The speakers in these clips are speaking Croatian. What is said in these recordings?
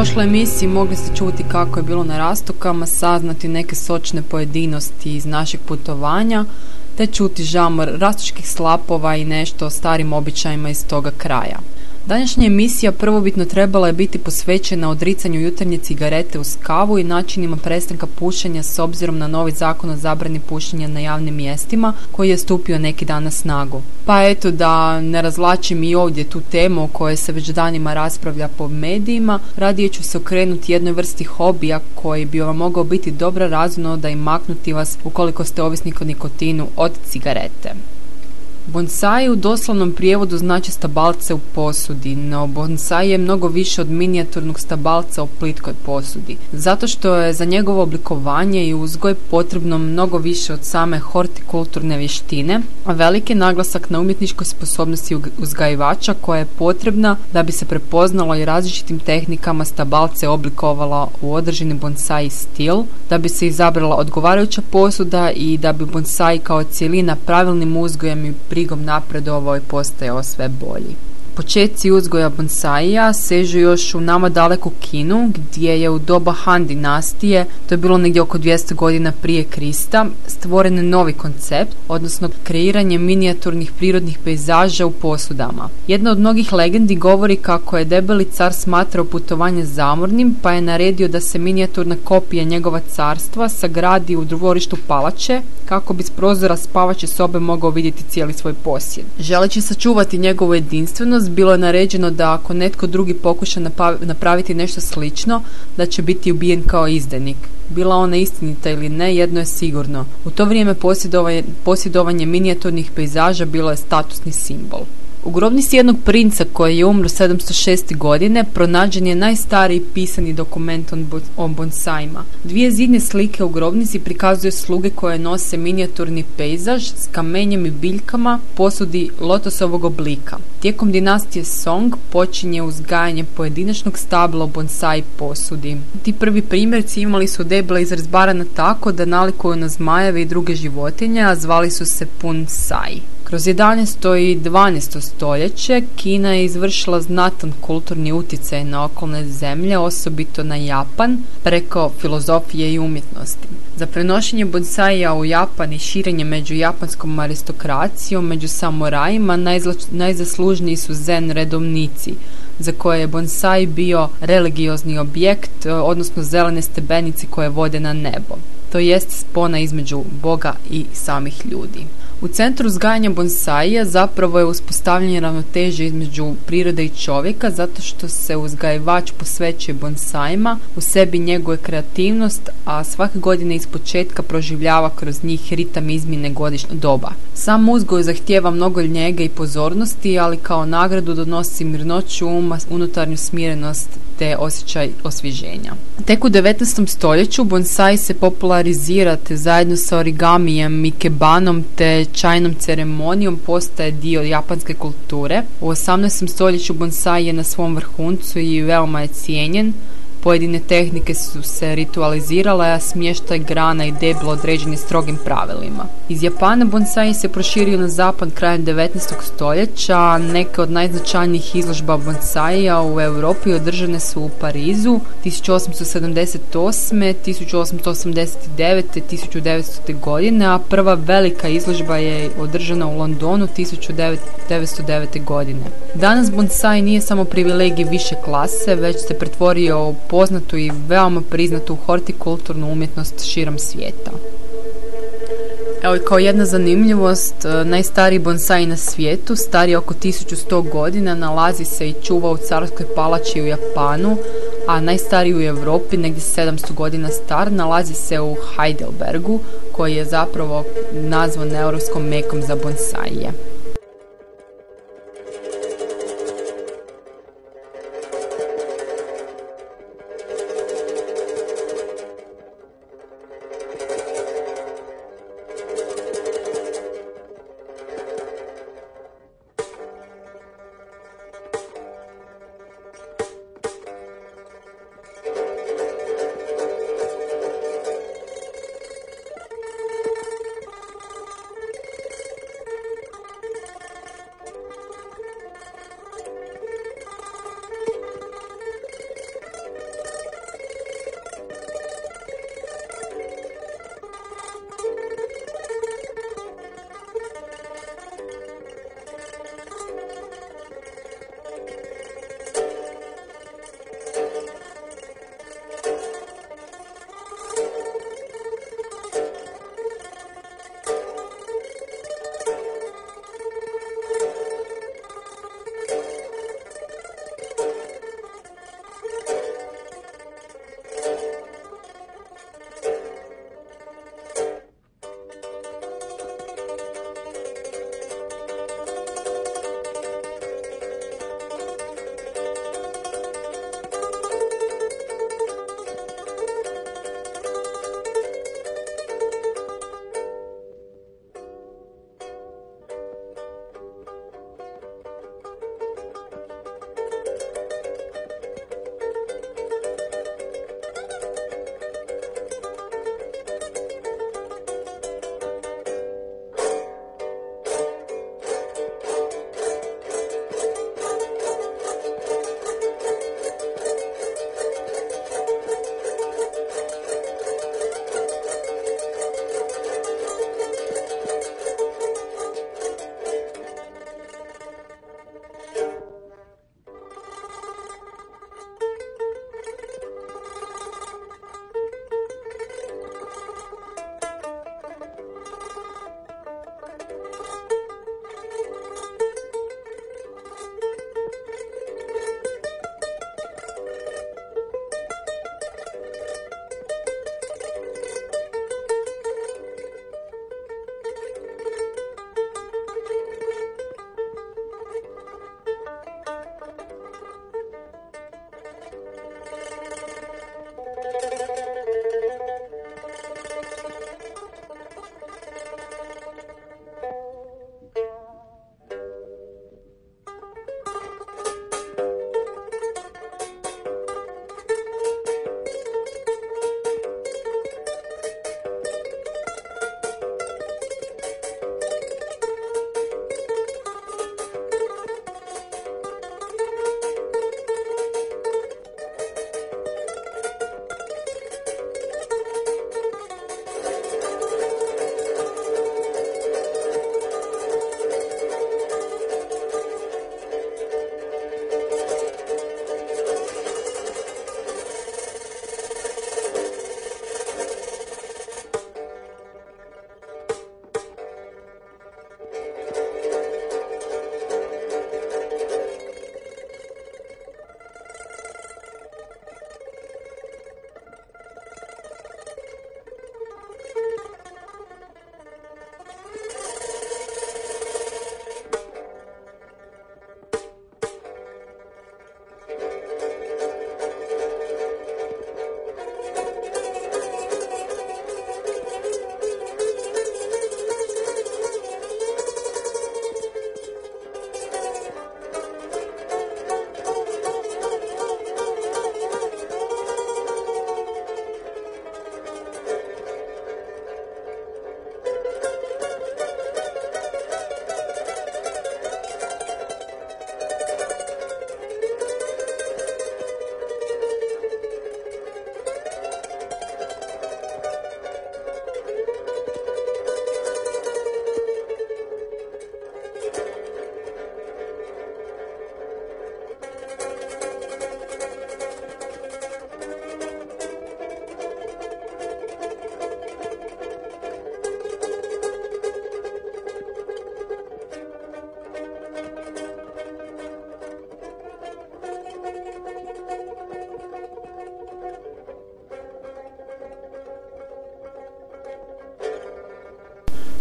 Prošloj emisiji mogli ste čuti kako je bilo na rastokama, saznati neke sočne pojedinosti iz našeg putovanja, te čuti žamor rastočkih slapova i nešto o starim običajima iz toga kraja. Današnja emisija prvobitno trebala je biti posvećena odricanju jutarnje cigarete uz kavu i načinima prestanka pušenja s obzirom na novi zakon o zabrani pušenja na javnim mjestima koji je stupio neki dan na snagu. Pa eto da ne razlačim i ovdje tu temu o kojoj se već danima raspravlja po medijima, radije ću se okrenuti jednoj vrsti hobija koji bi vam mogao biti dobra razumno da i maknuti vas ukoliko ste ovisnik o nikotinu od cigarete. Bonsai u doslovnom prijevodu znači stabalce u posudi, no bonsai je mnogo više od minijaturnog stabalca u plitkoj posudi, zato što je za njegovo oblikovanje i uzgoj potrebno mnogo više od same hortikulturne vještine, a veliki naglasak na umjetničkoj sposobnosti uzgajivača koja je potrebna da bi se prepoznalo i različitim tehnikama stabalce oblikovala u održeni bonsai stil, da bi se izabrala odgovarajuća posuda i da bi bonsai kao cijelina pravilnim uzgojem i brigom napredovao i postajao sve bolji. Početci uzgoja bonsaija sežu još u nama daleku Kinu, gdje je u doba Han dinastije, to je bilo negdje oko 200 godina prije Krista, stvoren novi koncept, odnosno kreiranje minijaturnih prirodnih pejzaža u posudama. Jedna od mnogih legendi govori kako je debeli car smatrao putovanje zamornim, pa je naredio da se minijaturna kopija njegova carstva sagradi u dvorištu palače, kako bi s prozora spavače sobe mogao vidjeti cijeli svoj posjed. Želeći sačuvati njegovu jedinstvenost, bilo je naređeno da ako netko drugi pokuša napraviti nešto slično, da će biti ubijen kao izdenik. Bila ona istinita ili ne, jedno je sigurno. U to vrijeme posjedovanje, posjedovanje minijaturnih pejzaža bilo je statusni simbol. U grobnici jednog princa koji je umro 706. godine pronađen je najstariji pisani dokument o bonsajima. Dvije zidne slike u grobnici prikazuju sluge koje nose minijaturni pejzaž s kamenjem i biljkama posudi lotosovog oblika. Tijekom dinastije Song počinje uzgajanje pojedinačnog stabla u bonsai posudi. Ti prvi primjerci imali su debla izrazbarana tako da nalikuju na zmajeve i druge životinje, a zvali su se punsai. Kroz 11. i 12. stoljeće Kina je izvršila znatan kulturni utjecaj na okolne zemlje, osobito na Japan, preko filozofije i umjetnosti. Za prenošenje bonsaija u Japan i širenje među japanskom aristokracijom, među samurajima, najzaslužniji su zen redovnici, za koje je bonsai bio religiozni objekt, odnosno zelene stebenice koje vode na nebo. To jest spona između Boga i samih ljudi. U centru uzgajanja bonsaija zapravo je uspostavljanje ravnoteže između prirode i čovjeka zato što se uzgajivač posvećuje bonsajima, u sebi njeguje kreativnost, a svake godine iz početka proživljava kroz njih ritam izmjene godišnjeg doba. Sam uzgoj zahtijeva mnogo njege i pozornosti, ali kao nagradu donosi mirnoću uma, unutarnju smirenost te osjećaj osvježenja. Tek u 19. stoljeću bonsai se popularizira te zajedno sa origamijem i kebanom te čajnom ceremonijom postaje dio japanske kulture. U 18. stoljeću bonsai je na svom vrhuncu i veoma je cijenjen, Pojedine tehnike su se ritualizirale, a smještaj grana i deblo određeni strogim pravilima. Iz Japana bonsai se proširio na zapad krajem 19. stoljeća, a neke od najznačajnijih izložba bonsaija u Europi održane su u Parizu 1878. 1889. 1900. godine, a prva velika izložba je održana u Londonu 1909. godine. Danas bonsai nije samo privilegij više klase, već se pretvorio u poznatu i veoma priznatu hortikulturnu umjetnost širom svijeta. Evo kao jedna zanimljivost, e, najstariji bonsai na svijetu, stari oko 1100 godina, nalazi se i čuva u Carskoj palači u Japanu, a najstariji u Europi, negdje 700 godina star, nalazi se u Heidelbergu, koji je zapravo nazvan europskom mekom za bonsaije.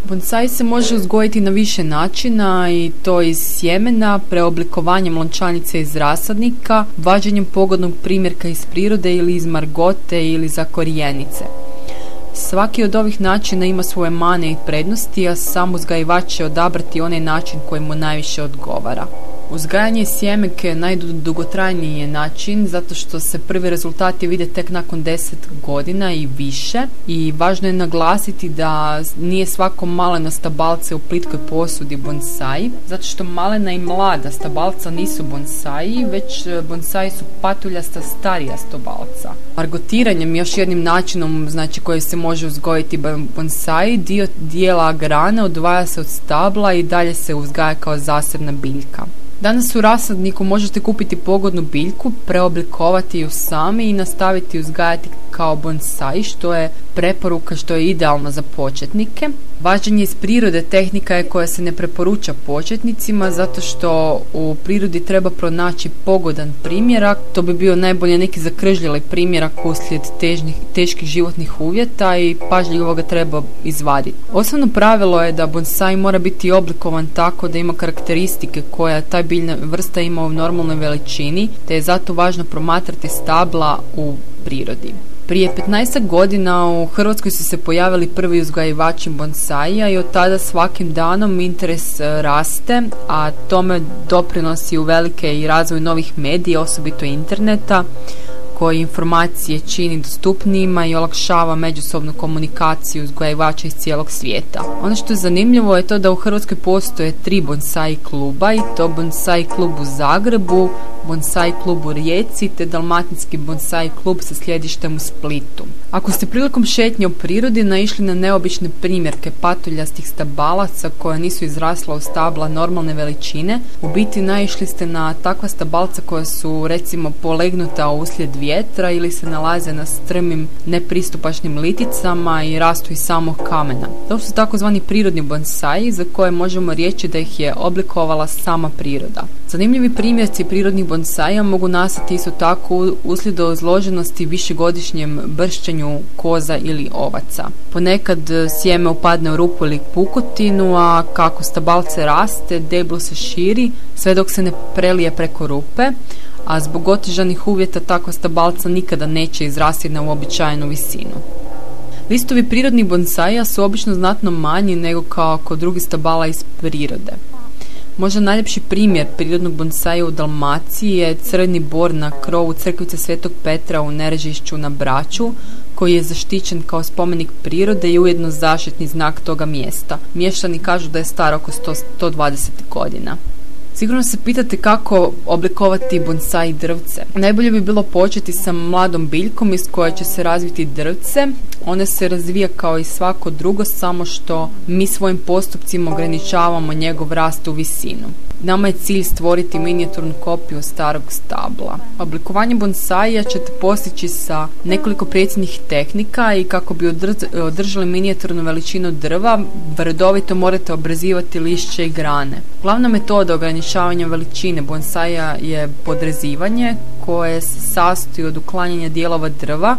Bonsai se može uzgojiti na više načina i to iz sjemena, preoblikovanjem lončanice iz rasadnika, vađenjem pogodnog primjerka iz prirode ili iz margote ili za korijenice. Svaki od ovih načina ima svoje mane i prednosti, a sam uzgajivač će odabrati onaj način koji mu najviše odgovara. Uzgajanje sjemenke je najdugotrajniji je način zato što se prvi rezultati vide tek nakon 10 godina i više i važno je naglasiti da nije svako malena stabalce u plitkoj posudi bonsai zato što malena i mlada stabalca nisu bonsai već e, bonsai su patuljasta starija stabalca. Margotiranjem još jednim načinom znači koji se može uzgojiti bonsai dio dijela grane odvaja se od stabla i dalje se uzgaja kao zasebna biljka. Danas u rasadniku možete kupiti pogodnu biljku, preoblikovati ju sami i nastaviti uzgajati kao bonsai, što je preporuka što je idealno za početnike. Vađenje iz prirode tehnika je koja se ne preporuča početnicima zato što u prirodi treba pronaći pogodan primjerak. To bi bio najbolje neki zakržljali primjerak uslijed težnih, teških životnih uvjeta i pažljivo ga treba izvaditi. Osnovno pravilo je da bonsai mora biti oblikovan tako da ima karakteristike koja taj biljna vrsta ima u normalnoj veličini, te je zato važno promatrati stabla u prirodi. Prije 15 godina u Hrvatskoj su se pojavili prvi uzgajivači bonsaija i od tada svakim danom interes e, raste, a tome doprinosi u velike i razvoj novih medija, osobito interneta koji informacije čini dostupnijima i olakšava međusobnu komunikaciju uzgajivača iz cijelog svijeta. Ono što je zanimljivo je to da u Hrvatskoj postoje tri bonsai kluba i to bonsai klub u Zagrebu, bonsai klub u Rijeci te dalmatinski bonsai klub sa sjedištem u Splitu. Ako ste prilikom šetnje u prirodi naišli na neobične primjerke patuljastih stabalaca koja nisu izrasla u stabla normalne veličine, u biti naišli ste na takva stabalca koja su recimo polegnuta uslijed vjetra ili se nalaze na strmim nepristupačnim liticama i rastu iz samog kamena. To su takozvani prirodni bonsai za koje možemo reći da ih je oblikovala sama priroda. Zanimljivi primjerci prirodnih bonsaja mogu nastati isto tako uslijed izloženosti višegodišnjem bršćenju koza ili ovaca. Ponekad sjeme upadne u rupu ili pukotinu, a kako stabalce raste, deblo se širi sve dok se ne prelije preko rupe, a zbog otežanih uvjeta takva stabalca nikada neće izrasti na uobičajenu visinu. Listovi prirodnih bonsaja su obično znatno manji nego kao kod drugih stabala iz prirode. Možda najljepši primjer prirodnog bonsaja u Dalmaciji je crni bor na krovu crkvice Svetog Petra u Nerežišću na Braću, koji je zaštićen kao spomenik prirode i ujedno zaštitni znak toga mjesta. Mještani kažu da je star oko 100, 120 godina. Sigurno se pitate kako oblikovati bonsai drvce. Najbolje bi bilo početi sa mladom biljkom iz koje će se razviti drvce. One se razvija kao i svako drugo, samo što mi svojim postupcima ograničavamo njegov rast u visinu. Nama je cilj stvoriti minijaturnu kopiju starog stabla. Oblikovanje bonsaija ćete postići sa nekoliko predsjednih tehnika i kako bi održali minijaturnu veličinu drva, redovito morate obrazivati lišće i grane. Glavna metoda ograničavanja veličine bonsaja je podrezivanje koje se sastoji od uklanjanja dijelova drva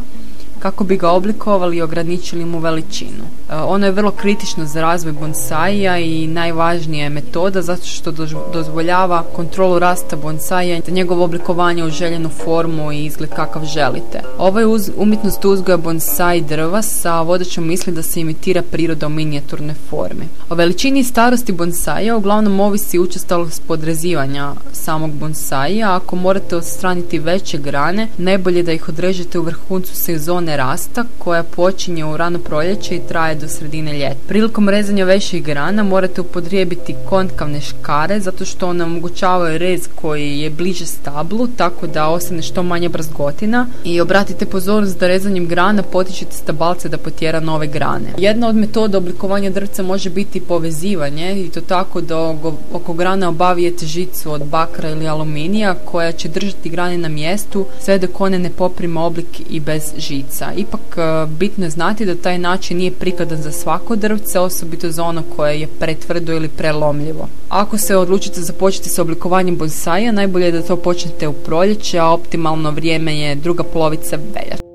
kako bi ga oblikovali i ograničili mu veličinu. E, ono je vrlo kritično za razvoj bonsaija i najvažnija je metoda zato što dozvoljava kontrolu rasta bonsaija te njegovo oblikovanje u željenu formu i izgled kakav želite. Ovo je uz, umjetnost uzgoja bonsai drva sa vodećom misli da se imitira priroda u minijaturne forme. O veličini i starosti bonsaija uglavnom ovisi učestalost podrezivanja samog bonsaija. Ako morate odstraniti veće grane, najbolje da ih odrežete u vrhuncu sezone rasta koja počinje u rano proljeće i traje do sredine ljeta. Prilikom rezanja većih grana morate upotrijebiti konkavne škare zato što one omogućavaju rez koji je bliže stablu tako da ostane što manje brazgotina i obratite pozornost da rezanjem grana potičete stabalce da potjera nove grane. Jedna od metoda oblikovanja drvca može biti povezivanje i to tako da oko grana obavijete žicu od bakra ili aluminija koja će držati grane na mjestu sve dok one ne poprima oblik i bez žica. Ipak e, bitno je znati da taj način nije prikladan za svako drvce, osobito za ono koje je pretvrdo ili prelomljivo. Ako se odlučite započeti sa oblikovanjem bonsaja, najbolje je da to počnete u proljeće, a optimalno vrijeme je druga polovica veljače.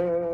Oh.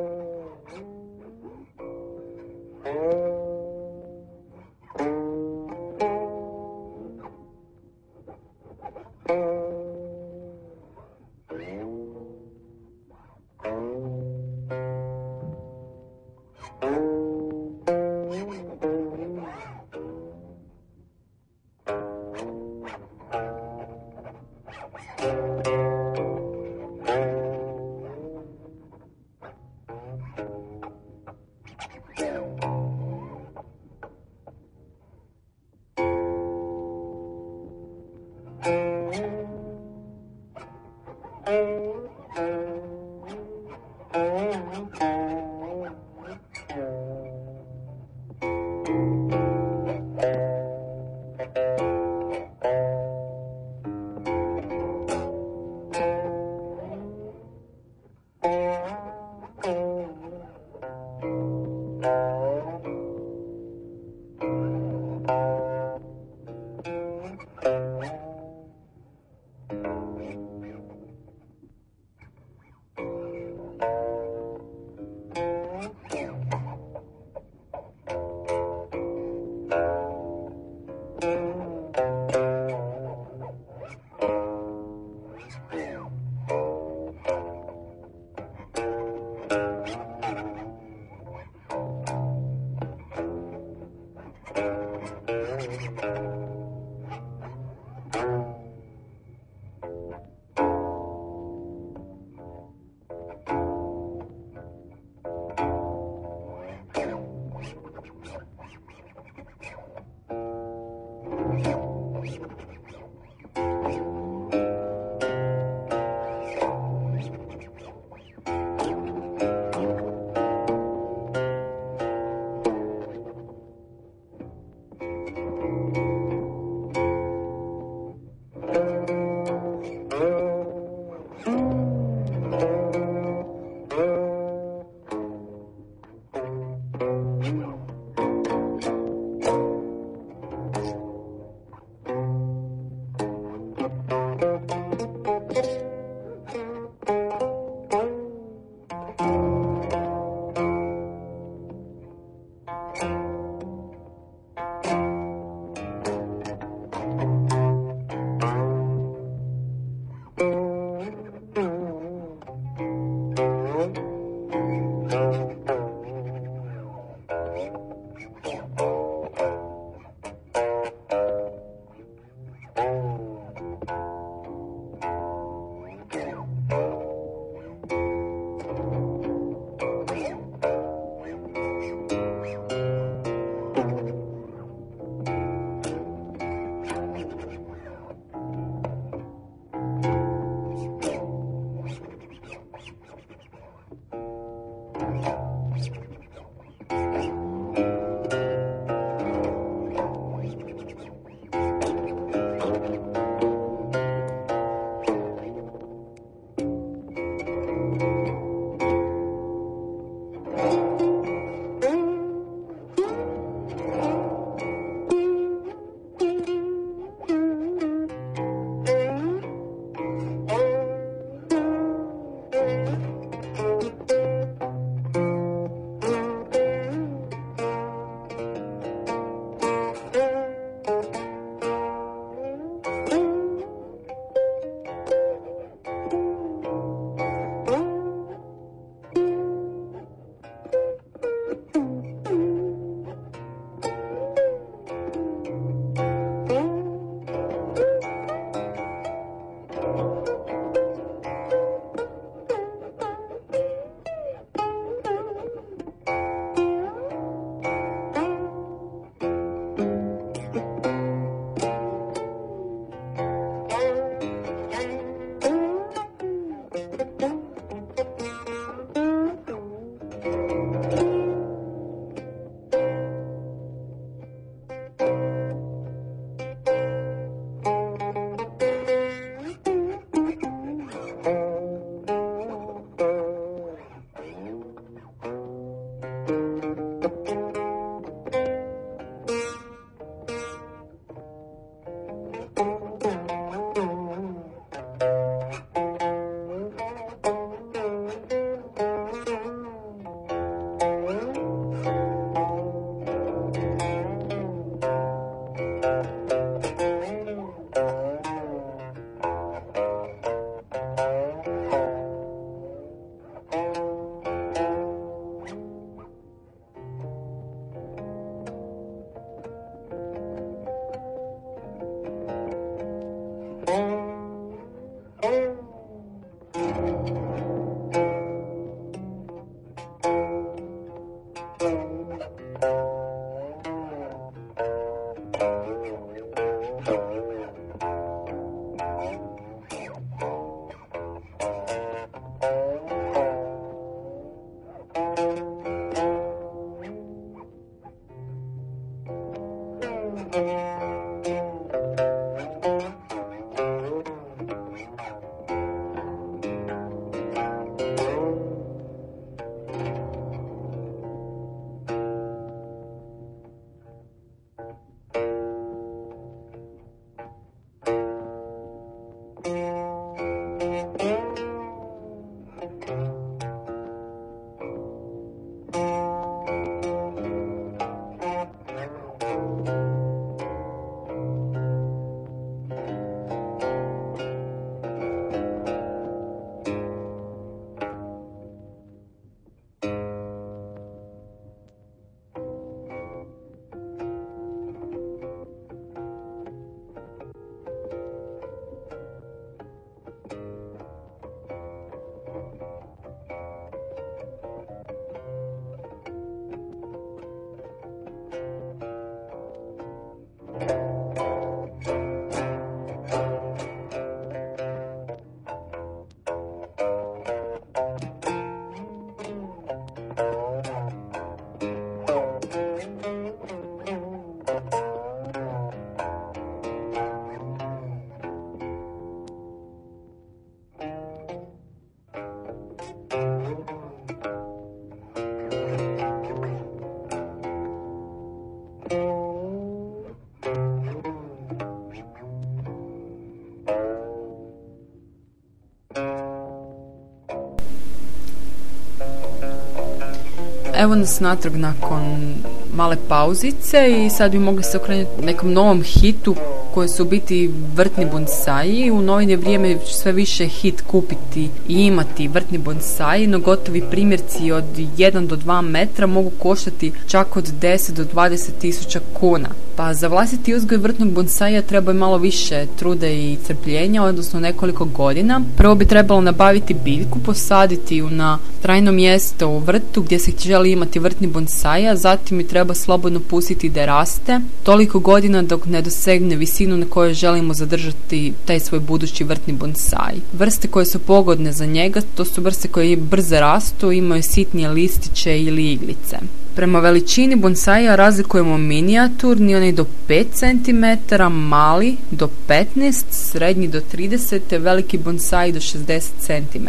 Evo nas natrag nakon male pauzice i sad bi mogli se okrenuti nekom novom hitu koji su biti vrtni bonsaji. U novine vrijeme sve više hit kupiti i imati vrtni bonsaji, no gotovi primjerci od 1 do 2 metra mogu koštati čak od 10 do 20 tisuća kuna. Pa za vlastiti uzgoj vrtnog bonsaja treba malo više truda i crpljenja, odnosno nekoliko godina. Prvo bi trebalo nabaviti biljku, posaditi ju na trajno mjesto u vrtu gdje se želi imati vrtni bonsaja, zatim ju treba slobodno pustiti da raste toliko godina dok ne dosegne visinu na kojoj želimo zadržati taj svoj budući vrtni bonsaj. Vrste koje su pogodne za njega, to su vrste koje brzo rastu, imaju sitnije listiće ili iglice. Prema veličini bonsaja razlikujemo minijaturni, onaj do 5 cm, mali do 15, srednji do 30, te veliki bonsai do 60 cm.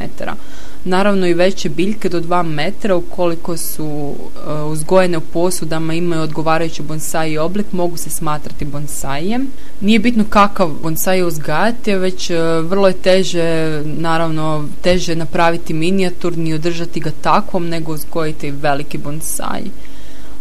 Naravno i veće biljke do 2 metra ukoliko su uh, uzgojene u posudama imaju odgovarajući bonsai oblik mogu se smatrati bonsajem. Nije bitno kakav bonsai uzgajati, već uh, vrlo je teže, naravno teže napraviti minijaturni i održati ga takvom nego uzgojiti veliki bonsai.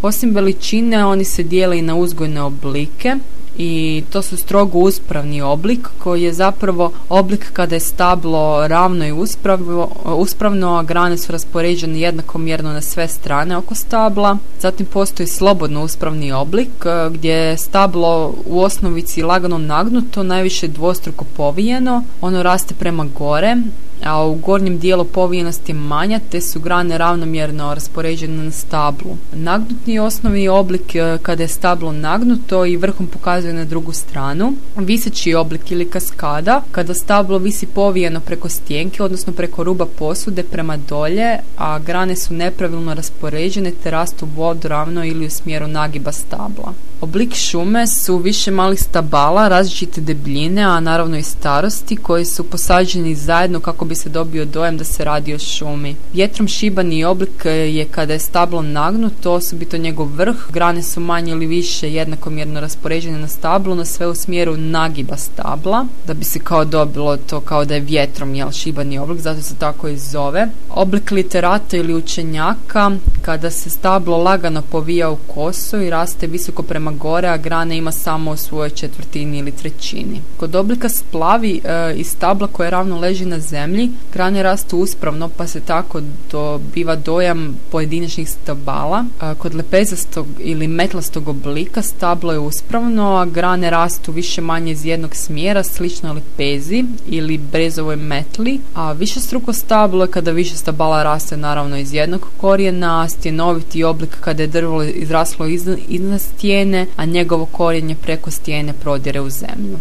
Osim veličine, oni se dijele i na uzgojne oblike i to su strogo uspravni oblik koji je zapravo oblik kada je stablo ravno i uspravno, uspravno a grane su raspoređene jednakomjerno na sve strane oko stabla. Zatim postoji slobodno uspravni oblik e, gdje je stablo u osnovici lagano nagnuto, najviše dvostruko povijeno, ono raste prema gore, a u gornjem dijelu povijenosti je manja, te su grane ravnomjerno raspoređene na stablu. Nagnutni osnovni oblik e, kada je stablo nagnuto i vrhom pokazuje na drugu stranu. Viseći oblik ili kaskada, kada stablo visi povijeno preko stjenke, odnosno preko ruba posude prema dolje, a grane su nepravilno raspoređene te rastu ravno ili u smjeru nagiba stabla. Oblik šume su više malih stabala različite debljine, a naravno i starosti, koji su posađeni zajedno kako bi se dobio dojam da se radi o šumi. Vjetrom šibani oblik je kada je stablo nagnuto, osobito njegov vrh, grane su manje ili više jednakomjerno raspoređene na stablu, no sve u smjeru nagiba stabla, da bi se kao dobilo to kao da je vjetrom jel, šibani oblik, zato se tako i zove. Oblik literata ili učenjaka, kada se stablo lagano povija u kosu i raste visoko prema gore, a grane ima samo u svojoj četvrtini ili trećini. Kod oblika splavi e, iz stabla koje ravno leži na zemlji, grane rastu uspravno pa se tako dobiva dojam pojedinačnih stabala. E, kod lepezastog ili metlastog oblika stablo je uspravno, a grane rastu više manje iz jednog smjera, slično lepezi ili brezovoj metli, a više struko stablo je kada više stabala raste naravno iz jednog korijena, stjenoviti oblik kada je drvo izraslo iznad stijene, a njegovo korijenje preko stijene prodire u zemlju.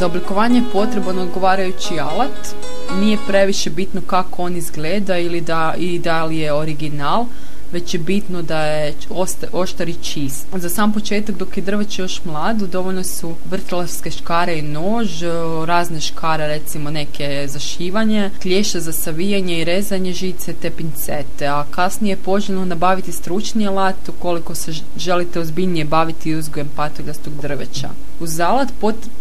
Za oblikovanje je potreban odgovarajući alat, nije previše bitno kako on izgleda ili da, i da li je original, već je bitno da je oštar i čist. Za sam početak dok je drveće još mlado dovoljno su vrtlarske škare i nož, razne škare recimo neke za šivanje, klješe za savijanje i rezanje žice te pincete, a kasnije je poželjno nabaviti stručni alat ukoliko se želite ozbiljnije baviti uzgojem patoljastog drveća. Uz zalat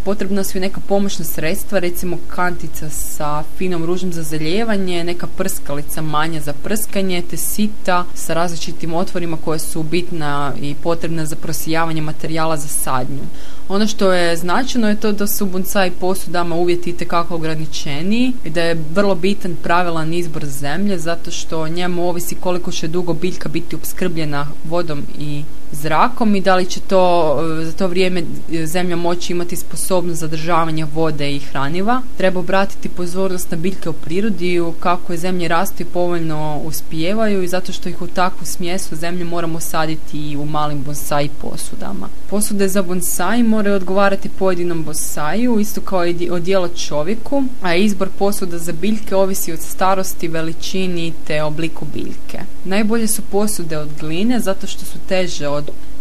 potrebna su i neka pomoćna sredstva, recimo kantica sa finom ružom za zaljevanje, neka prskalica manja za prskanje, te sita sa različitim otvorima koje su bitna i potrebna za prosijavanje materijala za sadnju. Ono što je značajno je to da su bonsai posudama uvjeti itekako ograničeniji i da je vrlo bitan pravilan izbor zemlje zato što njemu ovisi koliko će dugo biljka biti opskrbljena vodom i zrakom i da li će to za to vrijeme zemlja moći imati sposobnost zadržavanja vode i hraniva. Treba obratiti pozornost na biljke u prirodi kako je zemlje rastu i povoljno uspijevaju i zato što ih u takvu smjesu zemlje moramo saditi i u malim bonsai posudama. Posude za bonsai moraju odgovarati pojedinom bonsaju, isto kao i odijelo čovjeku, a izbor posuda za biljke ovisi od starosti, veličini te obliku biljke. Najbolje su posude od gline zato što su teže od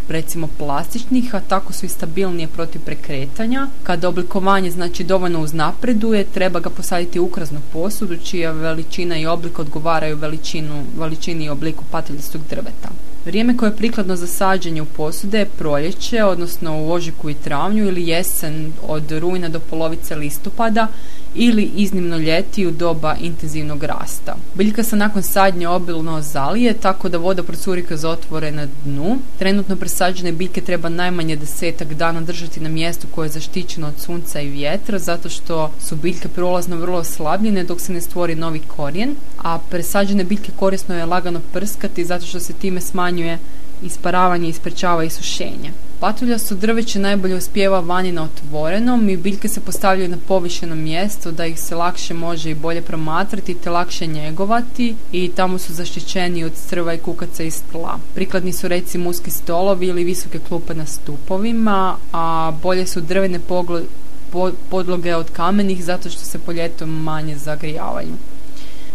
recimo plastičnih, a tako su i stabilnije protiv prekretanja. Kada oblikovanje znači dovoljno uznapreduje, treba ga posaditi u ukraznu posudu čija veličina i oblik odgovaraju veličinu, veličini i obliku pateljstog drveta. Vrijeme koje je prikladno za sađenje u posude je proljeće, odnosno u ožiku i travnju ili jesen od rujna do polovice listopada ili iznimno ljeti u doba intenzivnog rasta. Biljka se nakon sadnje obilno zalije tako da voda procuri kroz otvore na dnu. Trenutno presađene biljke treba najmanje desetak dana držati na mjestu koje je zaštićeno od sunca i vjetra zato što su biljke prolazno vrlo oslabljene dok se ne stvori novi korijen, a presađene biljke korisno je lagano prskati zato što se time smanjuje isparavanje i sprečava isušenje. Patulja su drveće najbolje uspjeva vani na otvorenom i biljke se postavljaju na povišeno mjesto da ih se lakše može i bolje promatrati te lakše njegovati i tamo su zaštićeni od strva i kukaca iz tla. Prikladni su recimo uski stolovi ili visoke klupe na stupovima, a bolje su drvene podloge od kamenih zato što se poljetom manje zagrijavaju.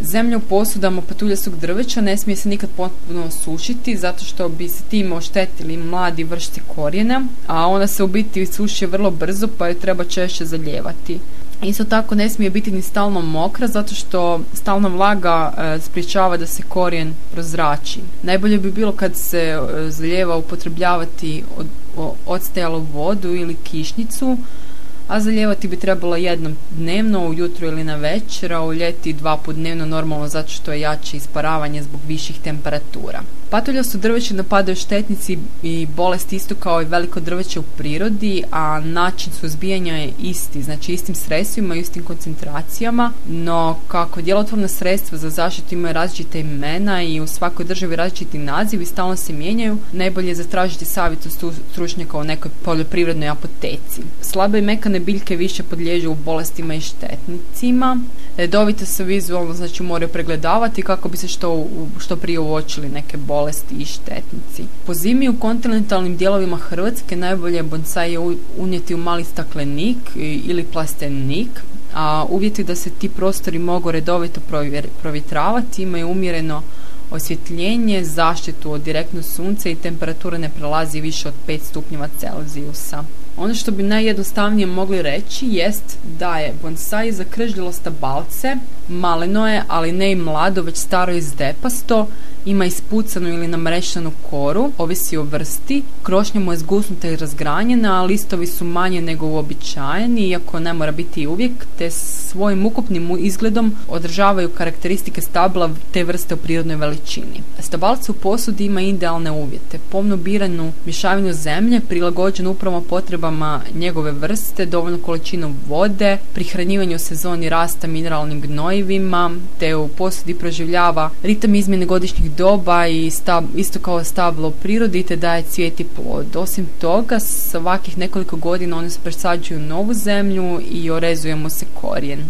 Zemlja u posudama patuljastog drveća ne smije se nikad potpuno osušiti zato što bi se tim oštetili mladi vršci korijena, a ona se u biti suši vrlo brzo pa je treba češće zaljevati. Isto tako ne smije biti ni stalno mokra zato što stalna vlaga e, sprječava da se korijen prozrači. Najbolje bi bilo kad se e, zaljeva upotrebljavati od, odstajalu vodu ili kišnicu, a zalijevati bi trebalo jednom dnevno, ujutro ili na večer, a u ljeti dva put dnevno normalno zato što je jače isparavanje zbog viših temperatura. Patulja su drveće napadaju štetnici i bolesti isto kao i veliko drveće u prirodi, a način suzbijanja je isti, znači istim sredstvima i istim koncentracijama, no kako djelotvorna sredstva za zaštitu imaju različite imena i u svakoj državi različiti nazivi stalno se mijenjaju, najbolje je zatražiti savjet od stručnjaka u nekoj poljoprivrednoj apoteci. Slabe i mekane biljke više podliježu u bolestima i štetnicima, redovito se vizualno znači moraju pregledavati kako bi se što, što prije uočili neke bolesti i štetnici. Po zimi u kontinentalnim dijelovima Hrvatske najbolje je unijeti u mali staklenik ili plastenik, a uvjeti da se ti prostori mogu redovito provjetravati imaju umjereno osvjetljenje, zaštitu od direktnog sunca i temperatura ne prelazi više od 5 stupnjeva Celzijusa. Ono što bi najjednostavnije mogli reći jest da je bonsai zakržljilo stabalce, maleno je, ali ne i mlado, već staro i zdepasto, ima ispucanu ili namrešenu koru, ovisi o vrsti, krošnja mu je zgusnuta i razgranjena, a listovi su manje nego uobičajeni, iako ne mora biti uvijek, te svojim ukupnim izgledom održavaju karakteristike stabla te vrste u prirodnoj veličini. Stabalce u posudi ima idealne uvjete, pomno biranu mješavinu zemlje, prilagođenu upravo potrebama njegove vrste, dovoljnu količinu vode, prihranjivanje u sezoni rasta mineralnim gnojivima, te u posudi proživljava ritam izmjene godišnjih doba i stab, isto kao stablo u prirodi te daje cvijet i plod. Osim toga, svakih nekoliko godina oni se presađuju novu zemlju i orezujemo se korijen.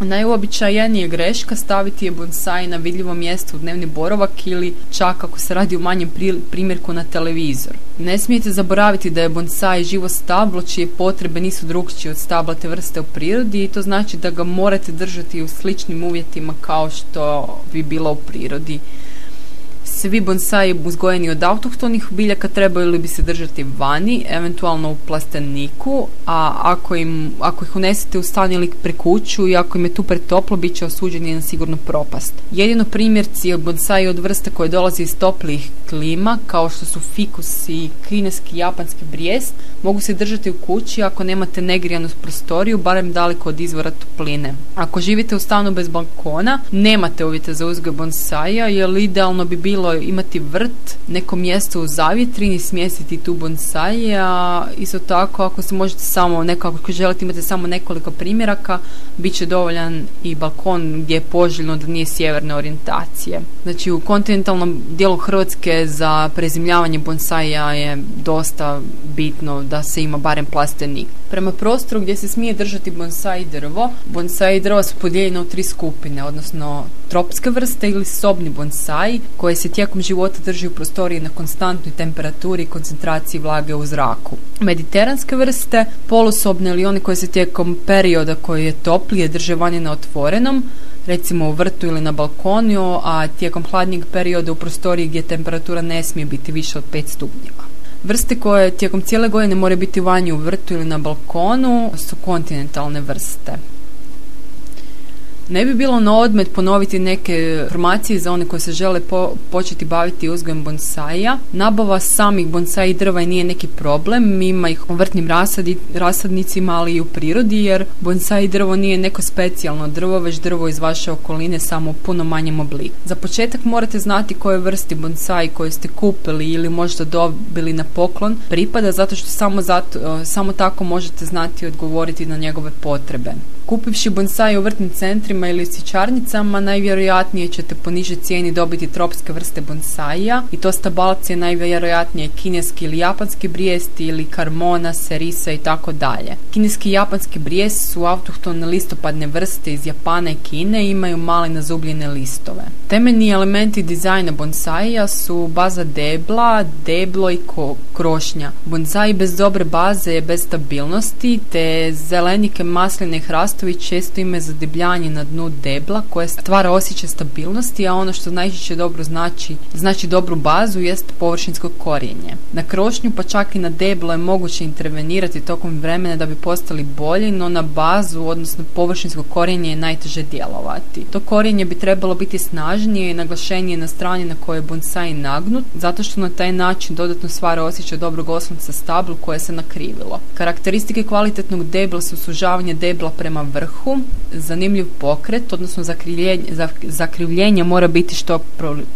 Najuobičajenija greška staviti je bonsai na vidljivo mjesto u dnevni boravak ili čak ako se radi u manjem primjerku na televizor. Ne smijete zaboraviti da je bonsai živo stablo čije potrebe nisu drugčije od stabla te vrste u prirodi i to znači da ga morate držati u sličnim uvjetima kao što bi bilo u prirodi svi bonsai uzgojeni od autohtonih biljaka trebali bi se držati vani, eventualno u plasteniku, a ako, im, ako ih unesete u stan ili pre kuću i ako im je tu pretoplo, bit će osuđeni na sigurnu propast. Jedino primjerci bonsai od vrste koje dolaze iz toplih klima, kao što su fikus i kineski japanski brijest, mogu se držati u kući ako nemate negrijanu prostoriju, barem daleko od izvora topline. Ako živite u stanu bez balkona, nemate uvjete za uzgoj bonsaja, jer idealno bi bilo imati vrt, neko mjesto u zavjetrini, smjestiti tu bonsaje, a isto tako ako se možete samo nekako, ako želite imate samo nekoliko primjeraka, bit će dovoljan i balkon gdje je poželjno da nije sjeverne orijentacije. Znači u kontinentalnom dijelu Hrvatske za prezimljavanje bonsaja je dosta bitno da se ima barem plastenik. Prema prostoru gdje se smije držati bonsai drvo, bonsai drva su podijeljene u tri skupine, odnosno tropske vrste ili sobni bonsai koje se tijekom života drži u prostoriji na konstantnoj temperaturi i koncentraciji vlage u zraku. Mediteranske vrste, polusobne ili one koje se tijekom perioda koji je toplije drže vani na otvorenom, recimo u vrtu ili na balkoniju, a tijekom hladnijeg perioda u prostoriji gdje temperatura ne smije biti više od 5 stupnjeva. Vrste koje tijekom cijele godine moraju biti vani u vrtu ili na balkonu su kontinentalne vrste. Ne bi bilo na odmet ponoviti neke informacije za one koji se žele početi baviti uzgojem bonsaja. Nabava samih bonsai drva nije neki problem, ima ih u vrtnim rasadi, rasadnicima, ali i u prirodi, jer bonsai drvo nije neko specijalno drvo, već drvo iz vaše okoline samo u puno manjem obliku. Za početak morate znati koje vrsti bonsai koje ste kupili ili možda dobili na poklon pripada, zato što samo, zato, samo tako možete znati odgovoriti na njegove potrebe. Kupivši bonsai u vrtnim centrima ili sičarnicama, najvjerojatnije ćete po nižoj cijeni dobiti tropske vrste bonsaija i to stabalci najvjerojatnije kineski ili japanski brijesti ili karmona, serisa i tako dalje. Kineski i japanski brijest su autohtone listopadne vrste iz Japana i Kine i imaju male nazubljene listove. Temeljni elementi dizajna bonsaija su baza debla, deblo i krošnja. Bonsai bez dobre baze je bez stabilnosti, te zelenike masline i rastovi često ime zadebljanje na dnu debla koje stvara osjećaj stabilnosti, a ono što najčešće dobro znači, znači dobru bazu jest površinsko korijenje. Na krošnju pa čak i na deblo je moguće intervenirati tokom vremena da bi postali bolji, no na bazu, odnosno površinsko korijenje je najteže djelovati. To korijenje bi trebalo biti snažnije i naglašenije na strani na kojoj je bonsai nagnut, zato što na taj način dodatno stvara osjećaj dobrog oslonca stablu koje se nakrivilo. Karakteristike kvalitetnog debla su sužavanje debla prema vrhu, zanimljiv pokret, odnosno zakrivljenje mora biti što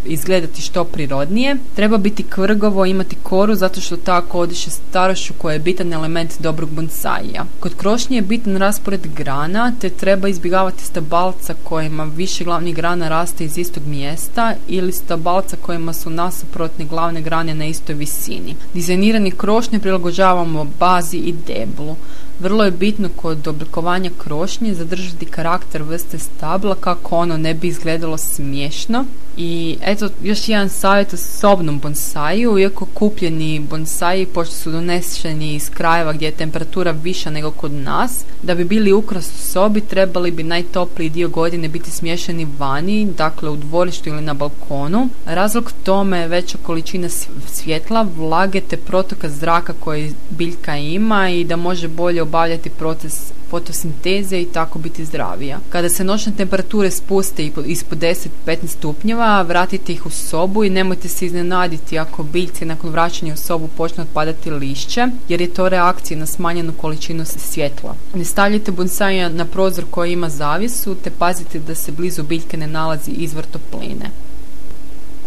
izgledati što prirodnije. Treba biti kvrgovo, imati koru zato što tako odiše starošću koja je bitan element dobrog bonsaija. Kod krošnje je bitan raspored grana, te treba izbjegavati stabalca kojima više glavnih grana raste iz istog mjesta ili stabalca kojima su nasuprotne glavne grane na istoj visini. Dizajnirani krošnje prilagođavamo bazi i deblu. Vrlo je bitno kod oblikovanja krošnje zadržati karakter vrste stabla kako ono ne bi izgledalo smiješno. I eto, još jedan savjet o sobnom bonsaju, iako kupljeni bonsaji, pošto su doneseni iz krajeva gdje je temperatura viša nego kod nas, da bi bili ukras u sobi, trebali bi najtopliji dio godine biti smješani vani, dakle u dvorištu ili na balkonu. Razlog tome je veća količina svjetla, vlage te protoka zraka koji biljka ima i da može bolje obavljati proces fotosinteze i tako biti zdravija. Kada se noćne temperature spuste ispod 10-15 stupnjeva, vratite ih u sobu i nemojte se iznenaditi ako biljci nakon vraćanja u sobu počne otpadati lišće, jer je to reakcija na smanjenu količinu svjetla. Ne stavljajte bonsaja na prozor koji ima zavisu, te pazite da se blizu biljke ne nalazi izvor topline.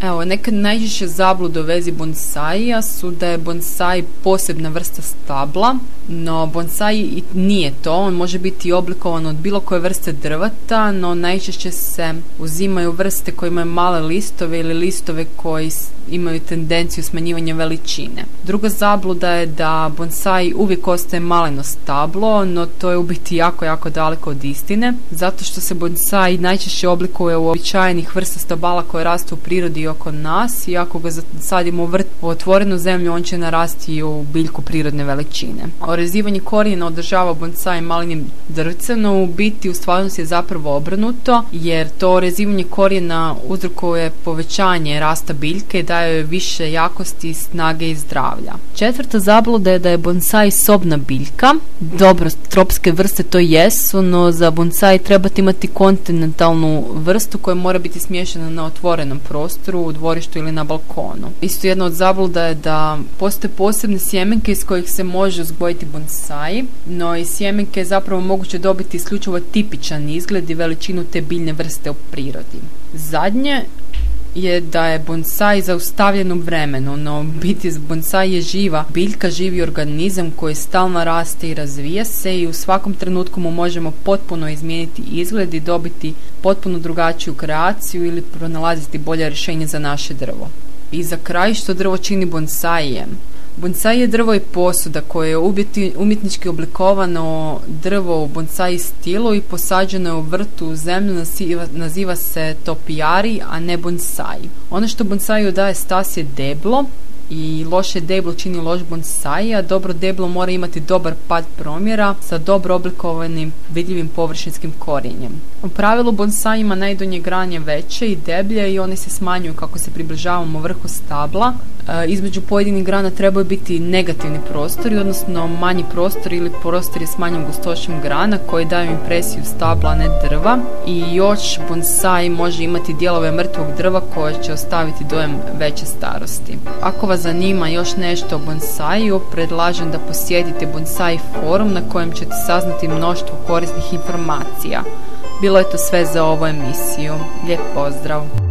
Evo, neka najčešće zablude u vezi bonsaija su da je bonsai posebna vrsta stabla. No, bonsai nije to, on može biti oblikovan od bilo koje vrste drvata, no najčešće se uzimaju vrste koje imaju male listove ili listove koji imaju tendenciju smanjivanja veličine. Druga zabluda je da bonsai uvijek ostaje maleno stablo, no to je u biti jako, jako daleko od istine, zato što se bonsai najčešće oblikuje u običajenih vrsta stabala koje rastu u prirodi oko nas i ako ga sadimo vrt u otvorenu zemlju, on će narasti u biljku prirodne veličine. Orezivanje korijena održava bonsai malinim drvcem, no u biti u stvarnosti je zapravo obrnuto, jer to orezivanje korijena uzrokuje povećanje rasta biljke daje više jakosti, snage i zdravlja. Četvrta zabluda je da je bonsai sobna biljka. Dobro, tropske vrste to jesu, no za bonsai trebate imati kontinentalnu vrstu koja mora biti smješena na otvorenom prostoru, u dvorištu ili na balkonu. Isto jedna od zabluda je da postoje posebne sjemenke iz kojih se može uzgojiti bonsai, no iz sjemenke je zapravo moguće dobiti isključivo tipičan izgled i veličinu te biljne vrste u prirodi. Zadnje je da je bonsai zaustavljen u vremenu, no biti bonsai je živa biljka, živi organizam koji stalno raste i razvija se i u svakom trenutku mu možemo potpuno izmijeniti izgled i dobiti potpuno drugačiju kreaciju ili pronalaziti bolje rješenje za naše drvo. I za kraj što drvo čini bonsaijem? Bonsai je drvo i posuda koje je umjetnički oblikovano drvo u bonsai stilu i posađeno je u vrtu u zemlju, naziva, se topijari, a ne bonsai. Ono što bonsaju daje stas je deblo, i loše deblo čini loš bonsai, a dobro deblo mora imati dobar pad promjera sa dobro oblikovanim vidljivim površinskim korijenjem. U pravilu bonsai ima najdonje granje veće i deblje i oni se smanjuju kako se približavamo vrhu stabla. E, između pojedinih grana trebaju biti negativni prostori, odnosno manji prostor ili prostori s manjom gustoćom grana koji daju impresiju stabla, ne drva. I još bonsai može imati dijelove mrtvog drva koje će ostaviti dojem veće starosti. Ako vas zanima još nešto o bonsaju, predlažem da posjetite bonsai forum na kojem ćete saznati mnoštvo korisnih informacija. Bilo je to sve za ovu emisiju. Lijep pozdrav!